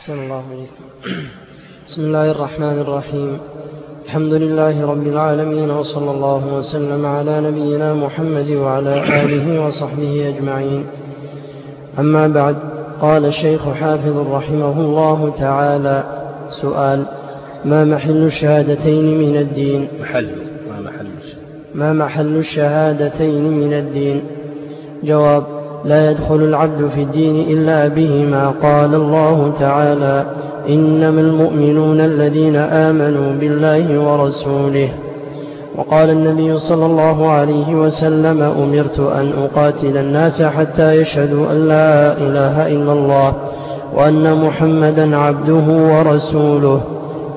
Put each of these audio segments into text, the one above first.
أحسن الله عليكم بسم الله الرحمن الرحيم. الحمد لله رب العالمين وصلى الله وسلم على نبينا محمد وعلى آله وصحبه أجمعين. أما بعد قال الشيخ حافظ رحمه الله تعالى سؤال ما محل الشهادتين من الدين؟ محل ما محل ما محل الشهادتين من الدين؟ جواب لا يدخل العبد في الدين إلا بهما قال الله تعالى إنما المؤمنون الذين آمنوا بالله ورسوله. وقال النبي صلى الله عليه وسلم أمرت أن أقاتل الناس حتى يشهدوا أن لا إله إلا الله وأن محمدا عبده ورسوله.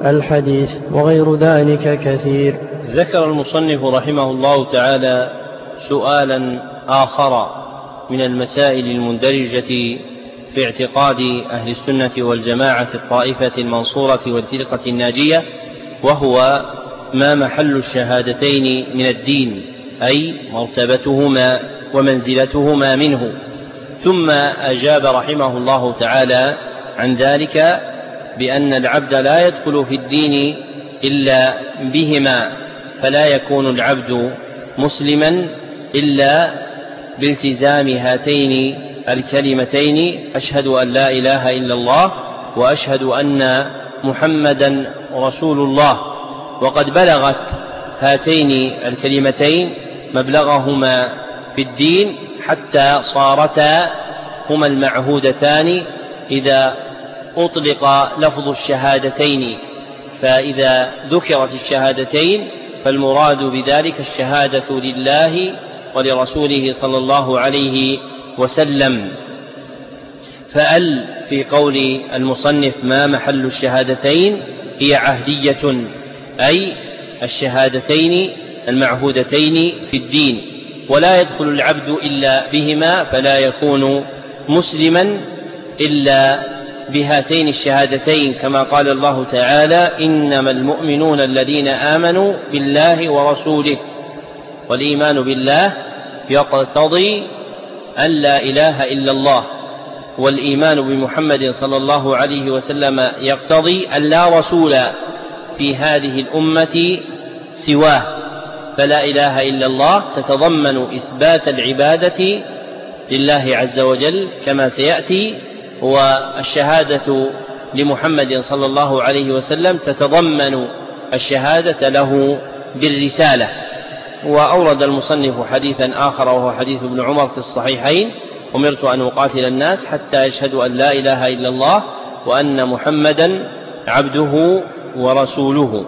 الحديث وغير ذلك كثير. ذكر المصنف رحمه الله تعالى سؤالا آخر من المسائل المندرجة في اعتقاد أهل السنة والجماعة الطائفة المنصورة والفرقة الناجية وهو ما محل الشهادتين من الدين أي مرتبتهما ومنزلتهما منه. ثم أجاب رحمه الله تعالى عن ذلك بأن العبد لا يدخل في الدين إلا بهما فلا يكون العبد مسلما إلا بالتزام هاتين الكلمتين أشهد أن لا إله إلا الله وأشهد أن محمدا رسول الله. وقد بلغت هاتين الكلمتين مبلغهما في الدين حتى صارتا هما المعهودتان إذا أطلق لفظ الشهادتين. فإذا ذكرت الشهادتين فالمراد بذلك الشهادة لله ولرسوله صلى الله عليه وسلم. فأل في قول المصنف ما محل الشهادتين هي عهدية أي الشهادتين المعهودتين في الدين ولا يدخل العبد إلا بهما فلا يكون مسلما إلا بهاتين الشهادتين كما قال الله تعالى إنما المؤمنون الذين آمنوا بالله ورسوله. والإيمان بالله يقتضي أن لا إله إلا الله والإيمان بمحمد صلى الله عليه وسلم يقتضي أن لا رسول في هذه الأمة سواه. فلا إله إلا الله تتضمن إثبات العبادة لله عز وجل كما سيأتي والشهادة لمحمد صلى الله عليه وسلم تتضمن الشهادة له بالرسالة. وأورد المصنف حديثا آخر وهو حديث ابن عمر في الصحيحين أمرت أن أقاتل الناس حتى يشهدوا أن لا إله إلا الله وأن محمدا عبده ورسوله.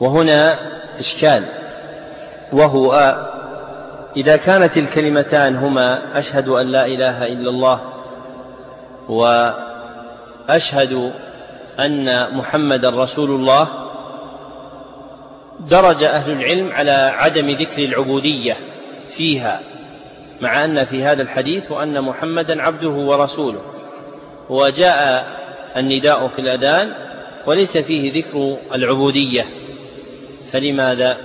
وهنا إشكال وهو إذا كانت الكلمتان هما أشهد أن لا إله إلا الله وأشهد أن محمدا رسول الله درج أهل العلم على عدم ذكر العبودية فيها مع أن في هذا الحديث وأن محمدا عبده ورسوله. وجاء النداء في الأذان وليس فيه ذكر العبودية. فلماذا؟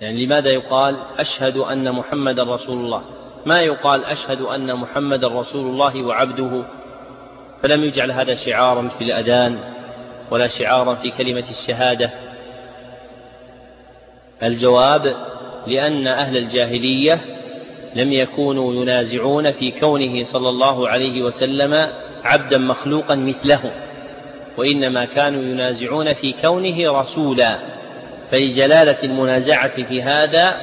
يعني لماذا يقال أشهد أن محمدا رسول الله؟ ما يقال أشهد أن محمدا رسول الله وعبده؟ فلم يجعل هذا شعارا في الأذان. ولا شعارا في كلمة الشهادة. الجواب لأن أهل الجاهلية لم يكونوا ينازعون في كونه صلى الله عليه وسلم عبدا مخلوقا مثله وإنما كانوا ينازعون في كونه رسولا. فلجلالة المنازعة في هذا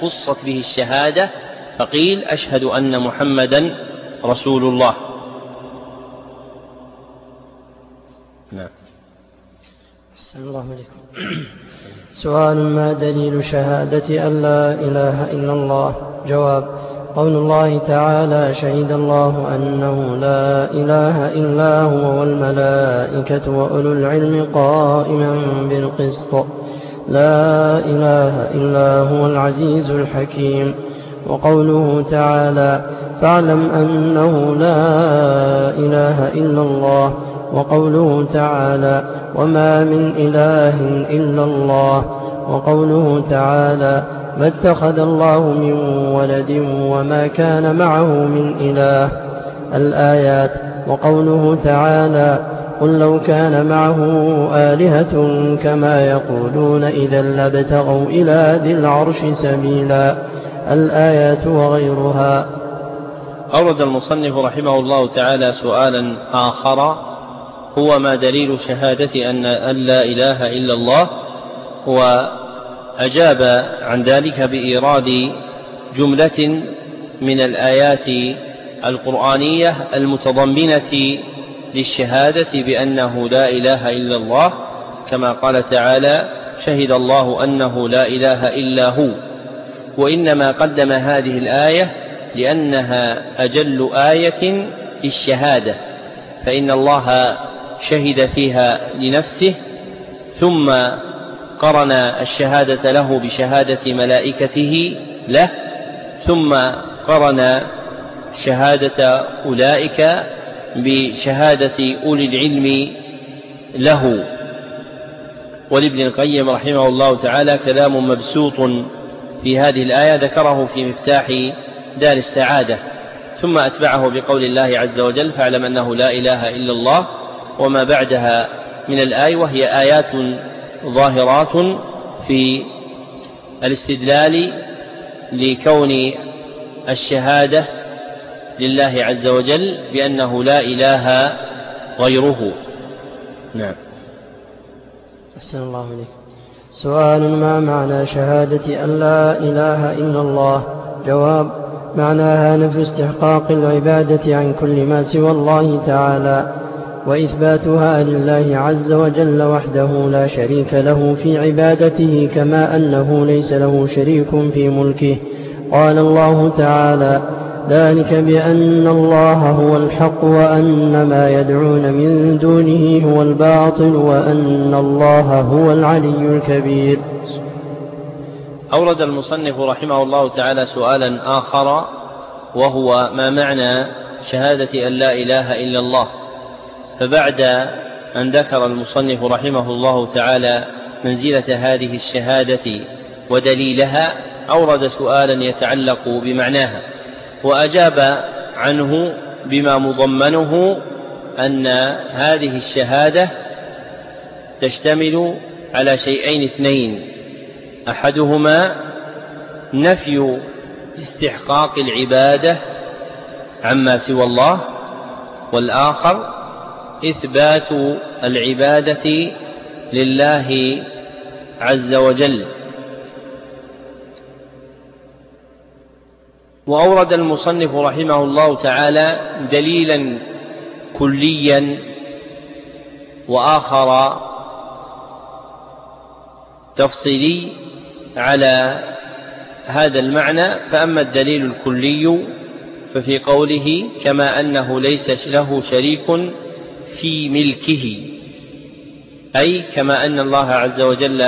خصت به الشهادة فقيل أشهد أن محمدا رسول الله. نعم. السلام الله عليكم سؤال ما دليل شهادة أن لا إله إلا الله؟ جواب قول الله تعالى شهد الله أنه لا إله إلا هو والملائكة وأولو العلم قائما بالقسط. لا إله إلا هو العزيز الحكيم. وقوله تعالى فاعلم أنه لا إله إلا الله. وقوله تعالى وما من إله إلا الله وقوله تعالى ما اتخذ الله من ولد وما كان معه من إله الآيات وقوله تعالى قل لو كان معه آلهة كما يقولون إذا لابتغوا إلى ذي العرش سبيلا الآيات وغيرها أورد المصنف رحمه الله تعالى سؤالا آخر هو ما دليل شهادة أن لا إله إلا الله. وأجاب عن ذلك بإيراد جملة من الآيات القرآنية المتضمنة للشهادة بأنه لا إله إلا الله. كما قال تعالى شهد الله أنه لا إله إلا هو وإنما قدم هذه الآية لأنها أجل آية في الشهادة فإن الله شهد فيها لنفسه ثم قرن الشهادة له بشهادة ملائكته له ثم قرن شهادة أولئك بشهادة أولي العلم له. ولابن القيم رحمه الله تعالى كلام مبسوط في هذه الآية ذكره في مفتاح دار السعادة ثم أتبعه بقول الله عز وجل فاعلم أنه لا إله إلا الله وما بعدها من الآية وهي آيات ظاهرات في الاستدلال لكون الشهادة لله عز وجل بأنه لا إله غيره. نعم. أحسن الله إليك. سؤال ما معنى شهادة أن لا إله إلا الله؟ جواب معناها نفي استحقاق العبادة عن كل ما سوى الله تعالى. وإثباتها لله عز وجل وحده لا شريك له في عبادته كما أنه ليس له شريك في ملكه. قال الله تعالى ذلك بأن الله هو الحق وأن ما يدعون من دونه هو الباطل وأن الله هو العلي الكبير. أورد المصنف رحمه الله تعالى سؤالا آخر وهو ما معنى شهادة أن لا إله إلا الله؟ فبعد أن ذكر المصنف رحمه الله تعالى منزلة هذه الشهادة ودليلها أورد سؤالا يتعلق بمعناها وأجاب عنه بما مضمنه أن هذه الشهادة تشتمل على شيئين اثنين أحدهما نفي استحقاق العبادة عما سوى الله والآخر إثبات العبادة لله عز وجل. وأورد المصنف رحمه الله تعالى دليلا كليا وآخر تفصيلي على هذا المعنى. فأما الدليل الكلي ففي قوله كما أنه ليس له شريك في ملكه. أي كما أن الله عز وجل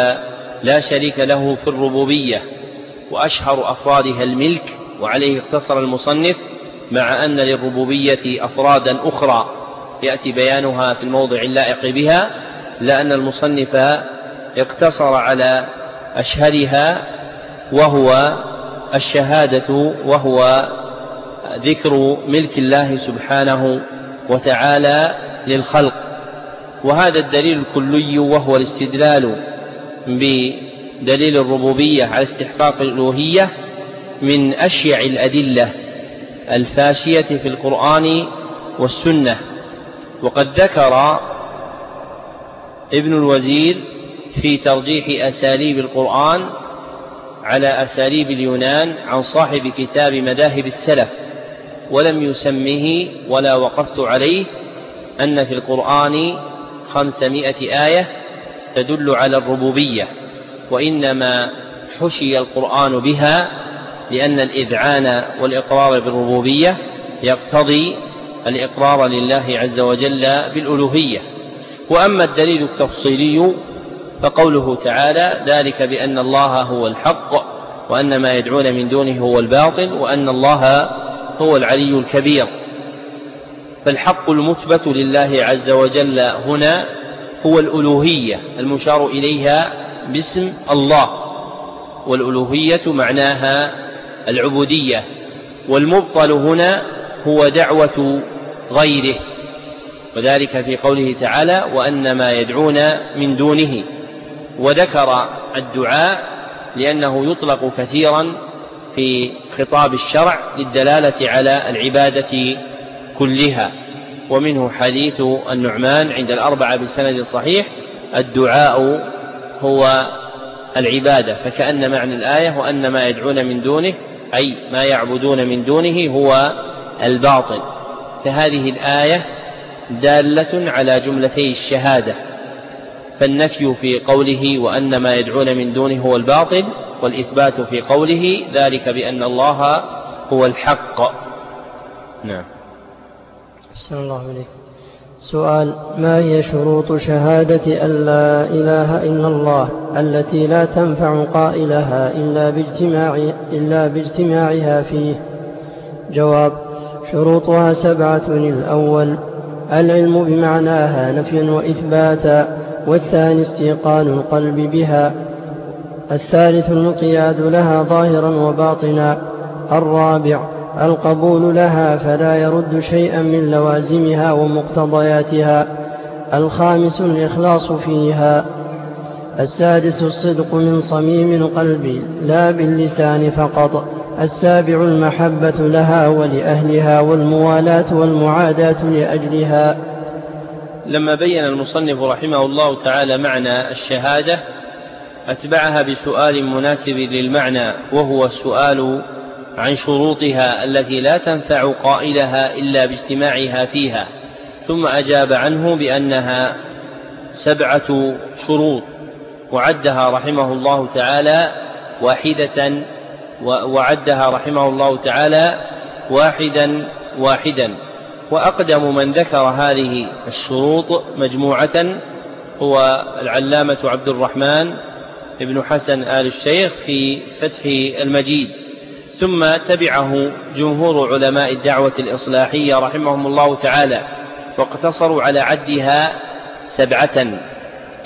لا شريك له في الربوبية وأشهر أفرادها الملك وعليه اقتصر المصنف مع أن للربوبية أفرادا أخرى. يأتي بيانها في الموضع اللائق بها لأن المصنف اقتصر على أشهرها وهو الشهادة وهو ذكر ملك الله سبحانه وتعالى للخلق. وهذا الدليل الكلي وهو الاستدلال بدليل الربوبية على استحقاق الألوهية من أشيع الأدلة الفاشية في القرآن والسنة. وقد ذكر ابن الوزير في ترجيح أساليب القرآن على أساليب اليونان عن صاحب كتاب مذاهب السلف ولم يسمه ولا وقفت عليه أن في القرآن خمسمائة آية تدل على الربوبية وإنما حشي القرآن بها لأن الإذعان والإقرار بالربوبية يقتضي الإقرار لله عز وجل بالألوهية. وأما الدليل التفصيلي فقوله تعالى ذلك بأن الله هو الحق وأن ما يدعون من دونه هو الباطل وأن الله هو العلي الكبير. فالحق المثبت لله عز وجل هنا هو الألوهية المشار إليها باسم الله. والألوهية معناها العبودية. والمبطل هنا هو دعوة غيره. وذلك في قوله تعالى وأن ما يدعون من دونه. وذكر الدعاء لأنه يطلق كثيرا في خطاب الشرع للدلالة على العبادة كلها. ومنه حديث النعمان عند الأربعة بسند صحيح الدعاء هو العبادة فكأن معنى الآية وأن ما يدعون من دونه أي ما يعبدون من دونه هو الباطل. فهذه الآية دالة على جملتي الشهادة. فالنفي في قوله وأن ما يدعون من دونه هو الباطل والإثبات في قوله ذلك بأن الله هو الحق. نعم. أحسن الله عليك سؤال ما هي شروط شهادة أن لا إله إلا الله التي لا تنفع قائلها إلا باجتماع إلا باجتماعها فيه؟ جواب شروطها سبعة الأول العلم بمعناها نفيا وإثباتا والثاني استيقان القلب بها الثالث الانقياد لها ظاهرا وباطنا الرابع القبول لها فلا يرد شيئا من لوازمها ومقتضياتها. الخامس الإخلاص فيها. السادس الصدق من صميم القلب لا باللسان فقط. السابع المحبة لها ولأهلها والموالاة والمعاداة لأجلها. لما بين المصنف رحمه الله تعالى معنى الشهادة أتبعها بسؤال مناسب للمعنى وهو السؤال عن شروطها التي لا تنفع قائلها إلا باجتماعها فيها ثم أجاب عنه بأنها سبعة شروط وعدها رحمه الله تعالى واحدة وعدها رحمه الله تعالى واحدا واحدا. وأقدم من ذكر هذه الشروط مجموعة هو العلامة عبد الرحمن بن حسن آل الشيخ في فتح المجيد. ثم تبعه جمهور علماء الدعوة الإصلاحية رحمهم الله تعالى واقتصروا على عدها سبعة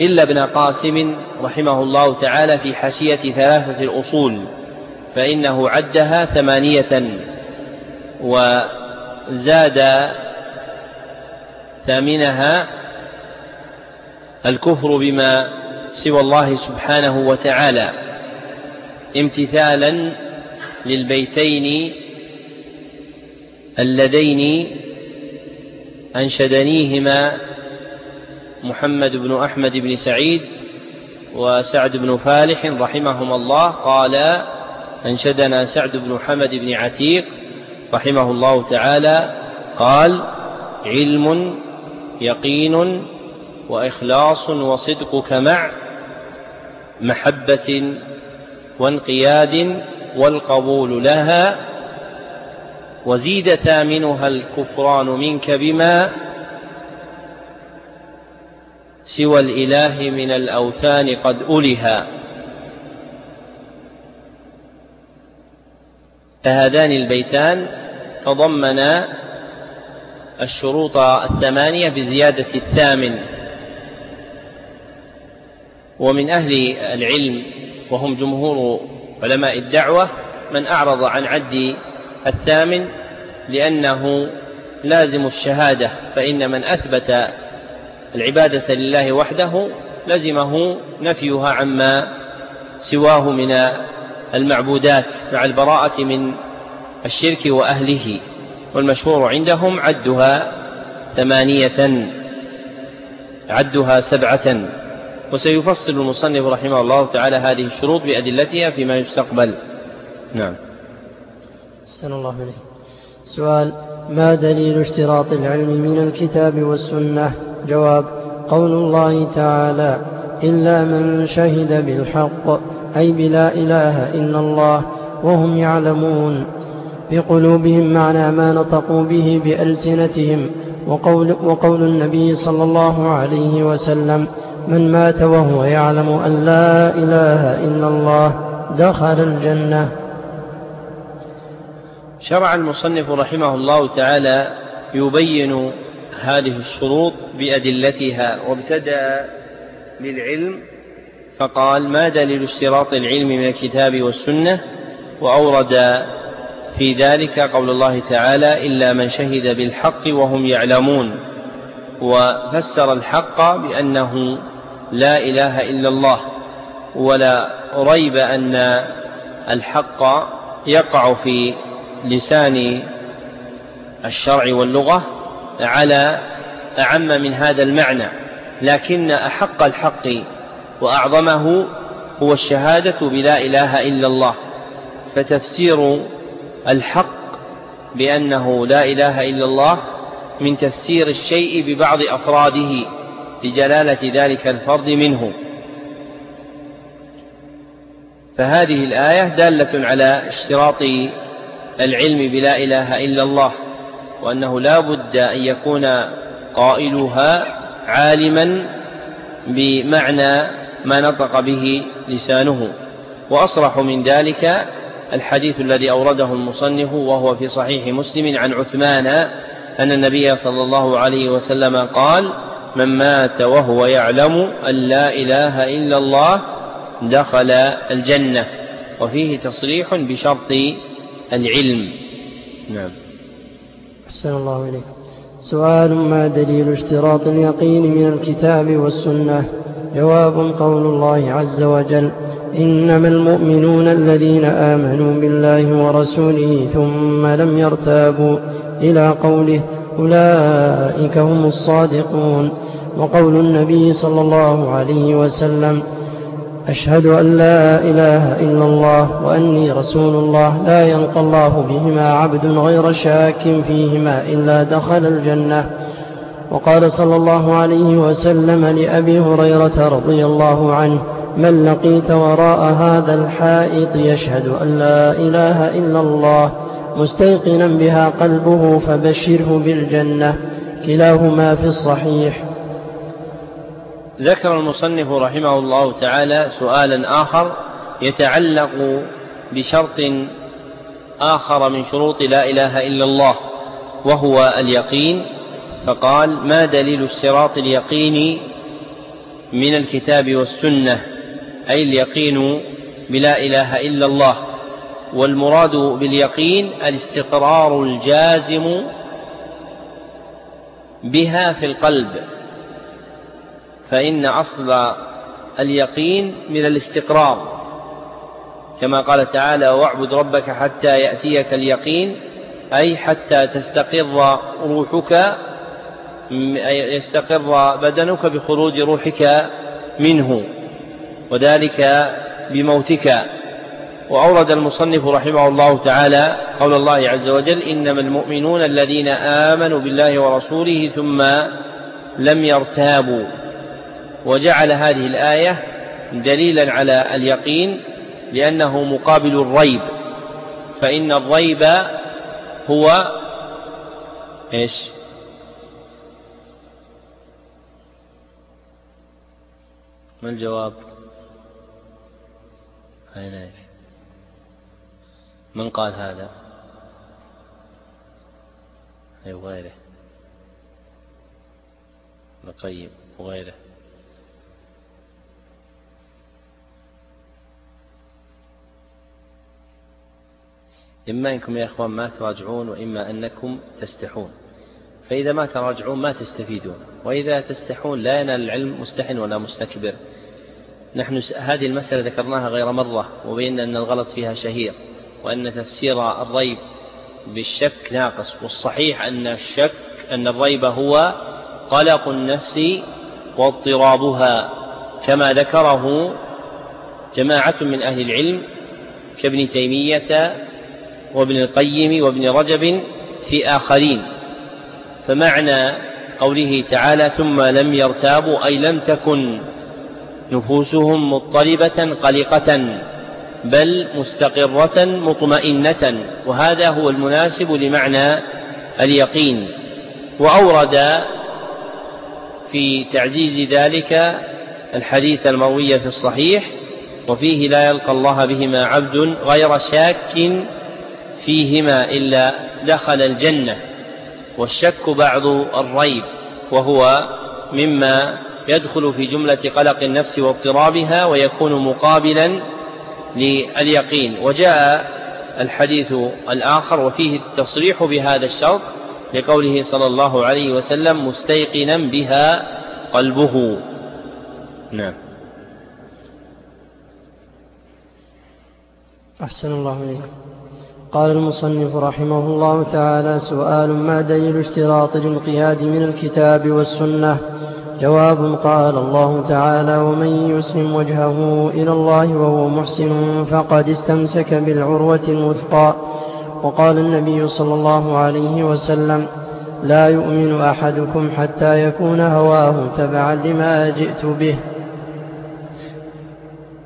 إلا ابن قاسم رحمه الله تعالى في حاشية ثلاثة الأصول فإنه عدها ثمانية وزاد ثامنها الكفر بما سوى الله سبحانه وتعالى امتثالا للبيتين اللذين أنشدنيهما محمد بن أحمد بن سعيد وسعد بن فالح رحمهما الله. قال أنشدنا سعد بن حمد بن عتيق رحمه الله تعالى. قال علم يقين وإخلاص وصدقك مع محبة وانقياد والقبول لها وزيد ثامنها الكفران منك بما سوى الإله من الأوثان قد ألها فهذان البيتان تضمنا الشروط الثمانية بزيادة الثامن. ومن أهل العلم وهم جمهور علماء الدعوة من أعرض عن عد الثامن لأنه لازم الشهادة فإن من أثبت العبادة لله وحده لزمه نفيها عما سواه من المعبودات مع البراءة من الشرك وأهله. والمشهور عندهم عدها ثمانية عدها سبعة. وسيفصل المصنف رحمه الله تعالى هذه الشروط بأدلتها فيما يستقبل. نعم. سن الله عليه سؤال ما دليل اشتراط العلم من الكتاب والسنة؟ جواب قول الله تعالى إلا من شهد بالحق أي بلا إله إلا الله وهم يعلمون. بقلوبهم معنى ما نطقوا به بألسنتهم وقول, وقول النبي صلى الله عليه وسلم من مات وهو يعلم أن لا إله إلا الله دخل الجنة. شرع المصنف رحمه الله تعالى يبين هذه الشروط بأدلتها وابتدأ للعلم فقال ما دليل اشتراط العلم من الكتاب والسنة؟ وأورد في ذلك قول الله تعالى إلا من شهد بالحق وهم يعلمون. وفسر الحق بأنه لا إله إلا الله ولا ريب أن الحق يقع في لسان الشرع واللغة على أعم من هذا المعنى. لكن أحق الحق وأعظمه هو الشهادة بلا إله إلا الله. فتفسير الحق بأنه لا إله إلا الله من تفسير الشيء ببعض أفراده. لجلالة ذلك الفرد منه. فهذه الآية دالة على اشتراط العلم بلا إله إلا الله وأنه لا بد أن يكون قائلها عالما بمعنى ما نطق به لسانه. وأصرح من ذلك الحديث الذي أورده المصنف وهو في صحيح مسلم عن عثمان أن النبي صلى الله عليه وسلم قال من مات وهو يعلم أن لا إله إلا الله دخل الجنة. وفيه تصريح بشرط العلم. نعم. أحسن الله إليك. سؤال ما دليل اشتراط اليقين من الكتاب والسنة؟ جواب قول الله عز وجل إنما المؤمنون الذين آمنوا بالله ورسوله ثم لم يرتابوا إلى قوله أولئك هم الصادقون. وقول النبي صلى الله عليه وسلم أشهد أن لا إله إلا الله وأني رسول الله لا يلقى الله بهما عبد غير شاك فيهما إلا دخل الجنة. وقال صلى الله عليه وسلم لأبي هريرة رضي الله عنه من لقيت وراء هذا الحائط يشهد أن لا إله إلا الله مستيقنا بها قلبه فبشره بالجنة. كلاهما في الصحيح. ذكر المصنف رحمه الله تعالى سؤالا آخر يتعلق بشرط آخر من شروط لا إله إلا الله وهو اليقين. فقال ما دليل اشتراط اليقين من الكتاب والسنة؟ أي اليقين بلا إله إلا الله؟ والمراد باليقين الاستقرار الجازم بها في القلب. فإن أصل اليقين من الاستقرار. كما قال تعالى واعبد ربك حتى يأتيك اليقين أي حتى تستقر روحك يستقر بدنك بخروج روحك منه وذلك بموتك. وأورد المصنف رحمه الله تعالى قول الله عز وجل إنما المؤمنون الذين آمنوا بالله ورسوله ثم لم يرتابوا وجعل هذه الآية دليلا على اليقين لأنه مقابل الريب فإن الريب هو إيش؟ ما الجواب؟ أين من قال هذا؟ أي وغيره. القيم وغيره. إما أنكم يا إخوان ما تراجعون وإما أنكم تستحون. فإذا ما تراجعون ما تستفيدون. وإذا تستحون لا ينال العلم مستحن ولا مستكبر. نحن هذه المسألة ذكرناها غير مرة وبينا أن الغلط فيها شهير. وأن تفسير الريب بالشك ناقص والصحيح أن الشك أن الريب هو قلق النفس واضطرابها كما ذكره جماعة من أهل العلم كابن تيمية وابن القيم وابن رجب في آخرين. فمعنى قوله تعالى ثم لم يرتابوا أي لم تكن نفوسهم مضطربة قلقة بل مستقرة مطمئنة وهذا هو المناسب لمعنى اليقين. وأورد في تعزيز ذلك الحديث المروي في الصحيح وفيه لا يلقى الله بهما عبد غير شاك فيهما إلا دخل الجنة والشك بعض الريب وهو مما يدخل في جملة قلق النفس واضطرابها ويكون مقابلا لليقين. وجاء الحديث الآخر وفيه التصريح بهذا الشرط لقوله صلى الله عليه وسلم مستيقنا بها قلبه. نعم. أحسن الله إليك. قال المصنف رحمه الله تعالى سؤال ما دليل اشتراط الانقياد من الكتاب والسنة؟ جواب قال الله تعالى ومن يسلم وجهه إلى الله وهو محسن فقد استمسك بالعروة الوثقى. وقال النبي صلى الله عليه وسلم لا يؤمن أحدكم حتى يكون هواه تبعا لما جئت به.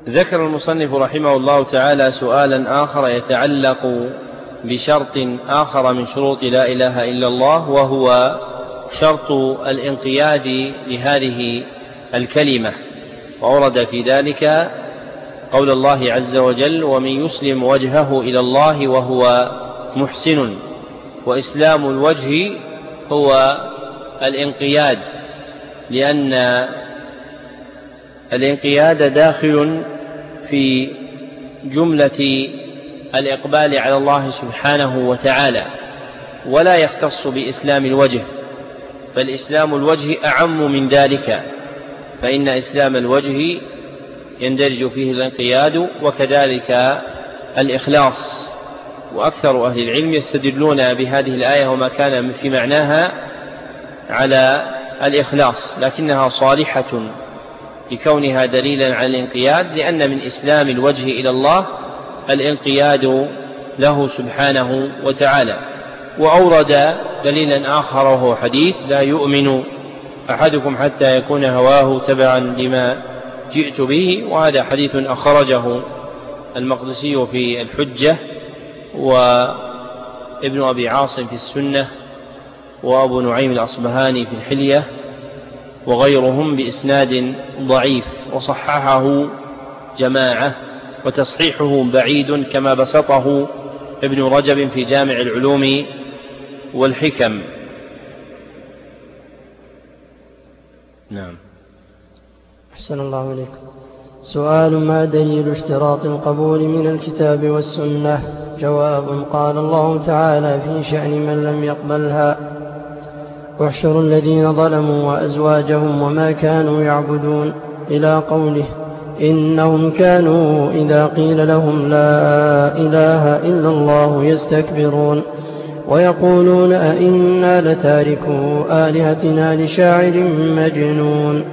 ذكر المصنف رحمه الله تعالى سؤالا آخر يتعلق بشرط آخر من شروط لا إله إلا الله وهو شرط الانقياد لهذه الكلمة وأورد في ذلك قول الله عز وجل ومن يسلم وجهه إلى الله وهو محسن وإسلام الوجه هو الانقياد لأن الانقياد داخل في جملة الإقبال على الله سبحانه وتعالى ولا يختص بإسلام الوجه. بل إسلام الوجه أعم من ذلك فإن إسلام الوجه يندرج فيه الانقياد وكذلك الإخلاص. وأكثر أهل العلم يستدلون بهذه الآية وما كان في معناها على الإخلاص لكنها صالحة لكونها دليلا على الانقياد لأن من إسلام الوجه إلى الله الانقياد له سبحانه وتعالى. وأورد دليلا آخر وهو حديث لا يؤمن أحدكم حتى يكون هواه تبعا لما جئت به وهذا حديث أخرجه المقدسي في الحجة وابن أبي عاصم في السنة وأبو نعيم الأصبهاني في الحلية وغيرهم بإسناد ضعيف وصححه جماعة وتصحيحه بعيد كما بسطه ابن رجب في جامع العلوم والحكم. نعم. أحسن الله إليك. سؤال ما دليل اشتراط القبول من الكتاب والسنة؟ جواب قال الله تعالى في شأن من لم يقبلها. احشروا الذين ظلموا وأزواجهم وما كانوا يعبدون. إلى قوله إنهم كانوا إذا قيل لهم لا إله إلا الله يستكبرون. ويقولون أئنا لتاركو آلهتنا لشاعر مجنون.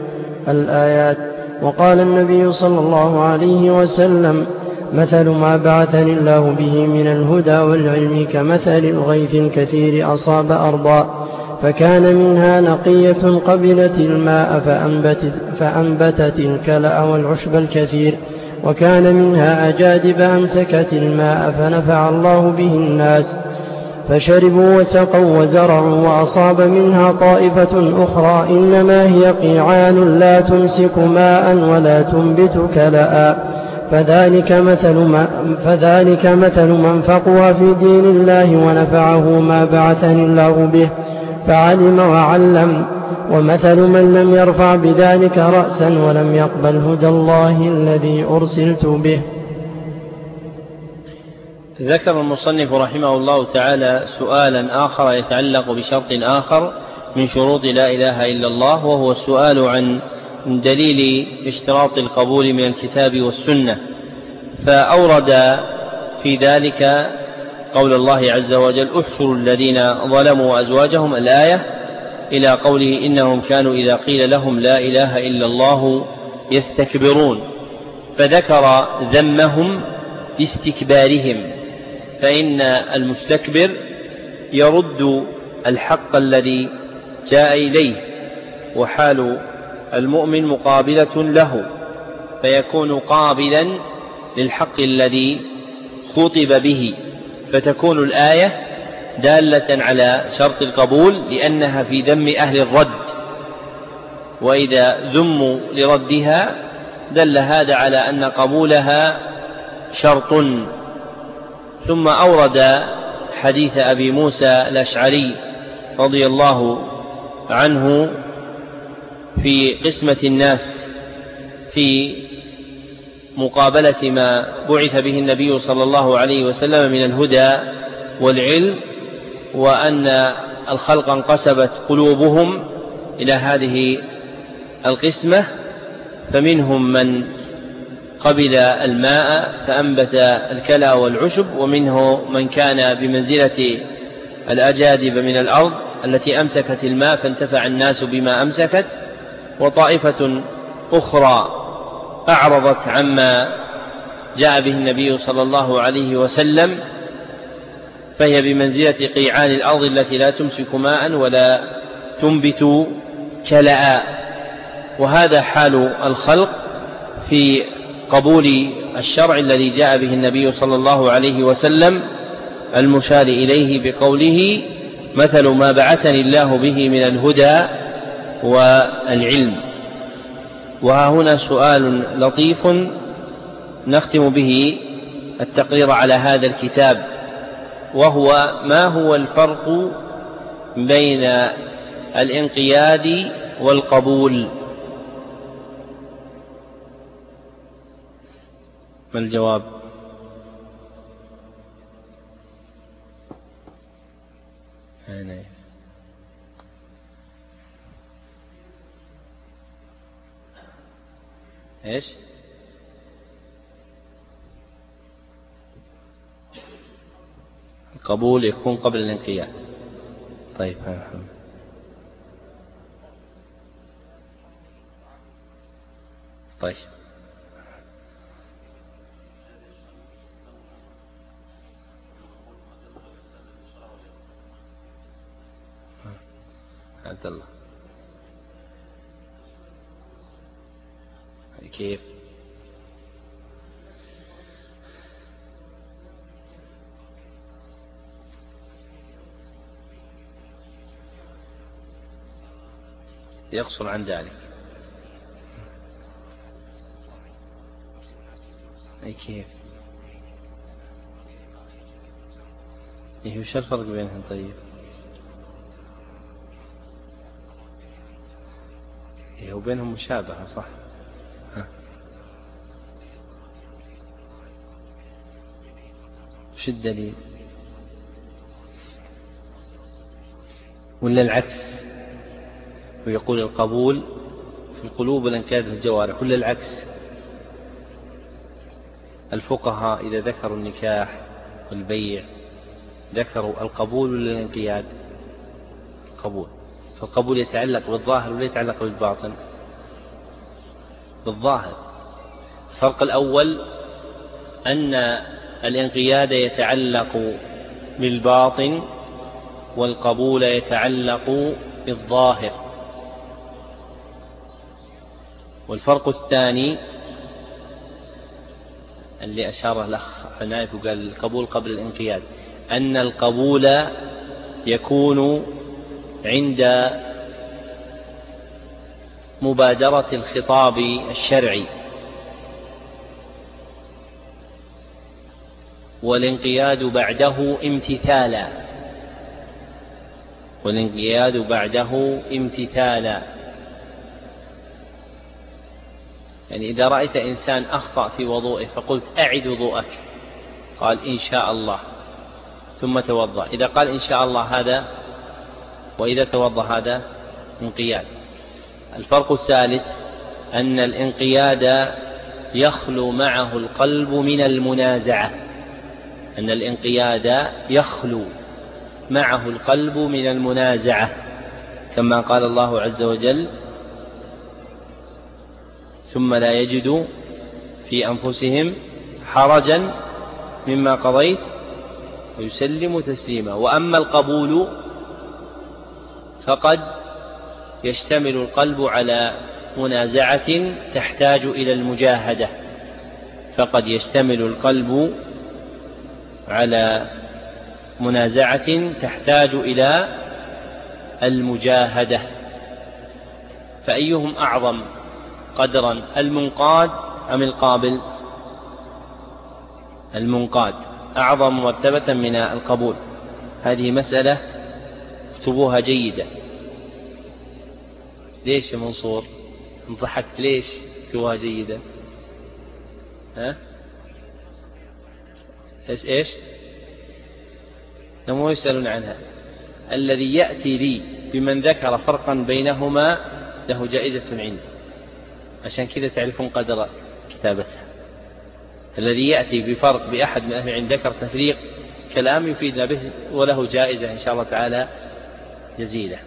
الآيات وقال النبي صلى الله عليه وسلم مثل ما بعثني الله به من الهدى والعلم كمثل الغيث الكثير أصاب أرضا فكان منها نقية قبلت الماء فأنبتت, فأنبتت الكلأ والعشب الكثير وكان منها أجادب أمسكت الماء فنفع الله به الناس. فشربوا وسقوا وزرعوا وأصاب منها طائفة أخرى إنما هي قيعان لا تمسك ماء ولا تنبت كلأ فذلك مثل, ما فذلك مثل من فقه في دين الله ونفعه ما بعثني الله به فعلم وعلم. ومثل من لم يرفع بذلك رأسا ولم يقبل هدى الله الذي أرسلت به. ذكر المصنف رحمه الله تعالى سؤالا آخر يتعلق بشرط آخر من شروط لا إله إلا الله وهو السؤال عن دليل اشتراط القبول من الكتاب والسنة. فأورد في ذلك قول الله عز وجل احشروا الذين ظلموا وأزواجهم الآية إلى قوله إنهم كانوا إذا قيل لهم لا إله إلا الله يستكبرون فذكر ذمهم باستكبارهم. فإن المستكبر يرد الحق الذي جاء إليه وحال المؤمن مقابلة له فيكون قابلا للحق الذي خطب به. فتكون الآية دالة على شرط القبول لأنها في ذم أهل الرد. وإذا ذموا لردها دل هذا على أن قبولها شرط. ثم أورد حديث أبي موسى الأشعري رضي الله عنه في قسمة الناس في مقابلة ما بعث به النبي صلى الله عليه وسلم من الهدى والعلم وأن الخلق انقسمت قلوبهم إلى هذه القسمة فمنهم من قبل الماء فأنبت الكلى والعشب ومنه من كان بمنزلة الأجادب من الأرض التي أمسكت الماء فانتفع الناس بما أمسكت. وطائفة أخرى أعرضت عما جاء به النبي صلى الله عليه وسلم فهي بمنزلة قيعان الأرض التي لا تمسك ماء ولا تنبت كلأ وهذا حال الخلق في قبول الشرع الذي جاء به النبي صلى الله عليه وسلم المشار إليه بقوله مثل ما بعثني الله به من الهدى والعلم. وها هنا سؤال لطيف نختم به التقرير على هذا الكتاب وهو ما هو الفرق بين الانقياد والقبول؟ ما الجواب؟ إيش؟ القبول يكون قبل الانقياد. طيب طيب. عبد الله كيف؟ يقصر عن ذلك. أي كيف؟ إيه وش الفرق بينهم طيب إيه وبينهم مشابهة صح. وش الدليل؟ ولا العكس؟ ويقول القبول في القلوب والانكاد في الجوارح ولا العكس. الفقهاء إذا ذكروا النكاح والبيع ذكروا القبول ولا الانقياد؟ القبول. فالقبول يتعلق بالظاهر ولا يتعلق بالباطن؟ بالظاهر. الفرق الأول أن الانقياد يتعلق بالباطن والقبول يتعلق بالظاهر. والفرق الثاني اللي أشار الأخ حنايف وقال القبول قبل الانقياد أن القبول يكون عند مبادرة الخطاب الشرعي. والانقياد بعده امتثالا. والانقياد بعده امتثالا. يعني إذا رأيت إنسان أخطأ في وضوئه فقلت أعد وضوءك. قال إن شاء الله. ثم توضأ. إذا قال إن شاء الله هذا وإذا توضأ هذا انقياد. الفرق الثالث أن الانقياد يخلو معه القلب من المنازعة. أن الانقياد يخلو معه القلب من المنازعة. كما قال الله عز وجل ثم لا يجدوا في أنفسهم حرجا مما قضيت ويسلم تسليما. وأما القبول فقد يشتمل القلب على منازعة تحتاج إلى المجاهدة فقد يشتمل القلب على منازعة تحتاج إلى المجاهدة. فأيهم أعظم قدرا المنقاد أم القابل؟ المنقاد. أعظم مرتبة من القبول. هذه مسألة اكتبوها جيدا. ليش يا منصور؟ ضحكت ليش؟ كتبوها جيدة. ها؟ إيش إيش؟ مو يسألون عنها. الذي يأتي لي بمن ذكر فرقا بينهما له جائزة عندي عشان كذا تعرفون قدر كتابتها الذي يأتي بفرق بأحد من أهل العلم ذكر تفريق كلام يفيدنا به وله جائزة إن شاء الله تعالى جزيلة.